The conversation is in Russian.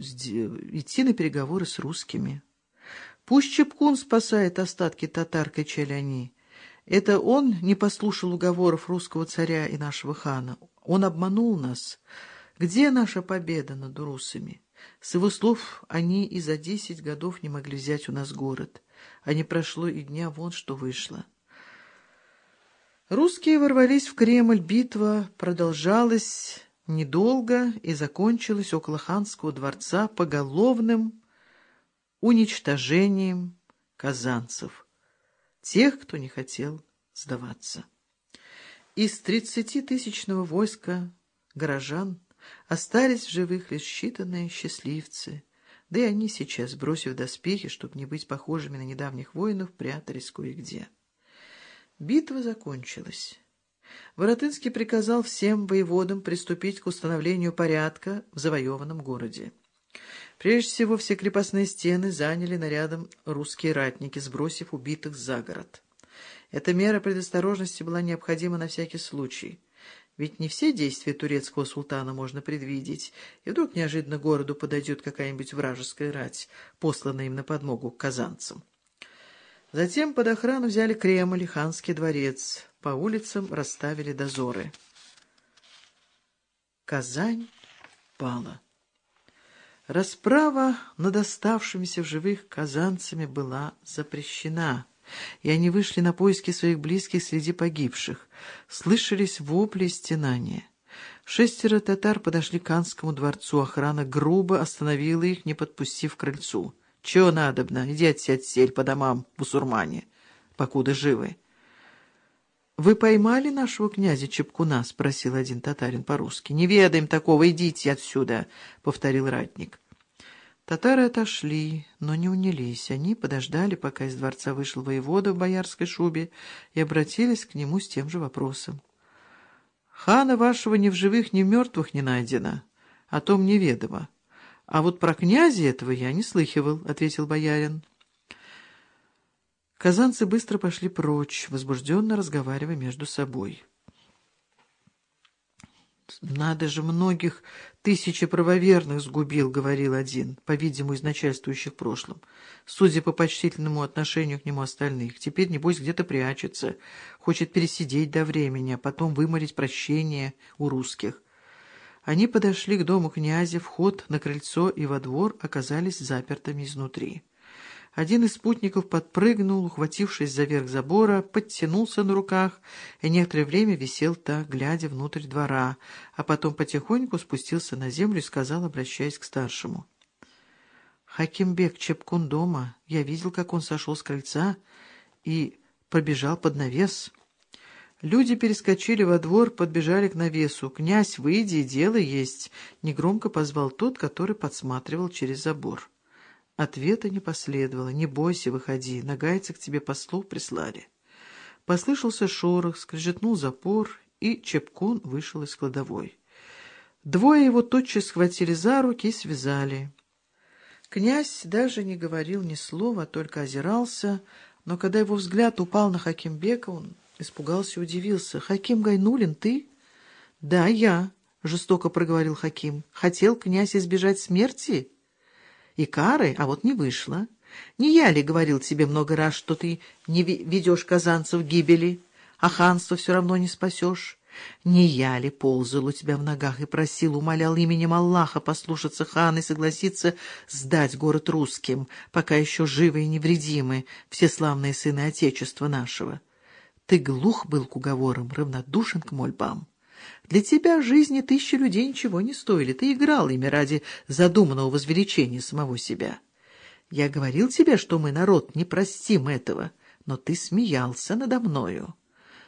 идти на переговоры с русскими. Пусть Чепкун спасает остатки татар Качаляни. Это он не послушал уговоров русского царя и нашего хана. Он обманул нас. Где наша победа над русами? С его слов они и за десять годов не могли взять у нас город. А не прошло и дня вон что вышло. Русские ворвались в Кремль. Битва продолжалась недолго и закончилась около ханского дворца поголовным уничтожением казанцев, тех, кто не хотел сдаваться. Из тридцатитысячного войска горожан остались в живых лишь считанные счастливцы, да и они сейчас, бросив доспехи, чтобы не быть похожими на недавних воинов, прятались кое-где. Битва закончилась. Воротынский приказал всем воеводам приступить к установлению порядка в завоеванном городе. Прежде всего, все крепостные стены заняли нарядом русские ратники, сбросив убитых за город. Эта мера предосторожности была необходима на всякий случай. Ведь не все действия турецкого султана можно предвидеть, и вдруг неожиданно городу подойдет какая-нибудь вражеская рать, посланная им на подмогу к казанцам. Затем под охрану взяли Кремль и ханский дворец. По улицам расставили дозоры. Казань пала. Расправа над оставшимися в живых казанцами была запрещена, и они вышли на поиски своих близких среди погибших. Слышались вопли и стенания. Шестеро татар подошли к Канскому дворцу. Охрана грубо остановила их, не подпустив к крыльцу. Чего надобно? Иди отсядь сель по домам, бусурмане, покуда живы. — Вы поймали нашего князя Чепкуна? — спросил один татарин по-русски. — Не ведаем такого, идите отсюда, — повторил ратник. Татары отошли, но не унялись. Они подождали, пока из дворца вышел воевода в боярской шубе, и обратились к нему с тем же вопросом. — Хана вашего ни в живых, ни в мертвых не найдено, о том неведомо. — А вот про князя этого я не слыхивал, — ответил боярин. Казанцы быстро пошли прочь, возбужденно разговаривая между собой. «Надо же, многих тысячи правоверных сгубил», — говорил один, по-видимому, из начальствующих в прошлом, судя по почтительному отношению к нему остальных. Теперь, небось, где-то прячется, хочет пересидеть до времени, а потом вымолить прощение у русских. Они подошли к дому князя, вход на крыльцо и во двор оказались запертыми изнутри. Один из спутников подпрыгнул, ухватившись за верх забора, подтянулся на руках и некоторое время висел так, глядя внутрь двора, а потом потихоньку спустился на землю и сказал, обращаясь к старшему. «Хакимбек Чепкун дома. Я видел, как он сошел с крыльца и побежал под навес». Люди перескочили во двор, подбежали к навесу. «Князь, выйди, дело есть!» — негромко позвал тот, который подсматривал через забор. Ответа не последовало. «Не бойся, выходи, нагайцы к тебе послов прислали». Послышался шорох, скрежетнул запор, и Чепкун вышел из кладовой. Двое его тотчас схватили за руки и связали. Князь даже не говорил ни слова, только озирался, но когда его взгляд упал на Хакимбека, он Испугался и удивился. «Хаким Гайнулин, ты?» «Да, я», — жестоко проговорил Хаким. «Хотел князь избежать смерти?» «И кары, а вот не вышло. Не я ли говорил тебе много раз, что ты не ведешь казанцев гибели, а ханство все равно не спасешь?» Не я ли ползал у тебя в ногах и просил, умолял именем Аллаха послушаться хана и согласиться сдать город русским, пока еще живы и невредимы все славные сыны Отечества нашего? Ты глух был к уговорам, равнодушен к мольбам. Для тебя жизни тысячи людей ничего не стоили. Ты играл ими ради задуманного возвеличения самого себя. Я говорил тебе, что мы, народ, не простим этого, но ты смеялся надо мною.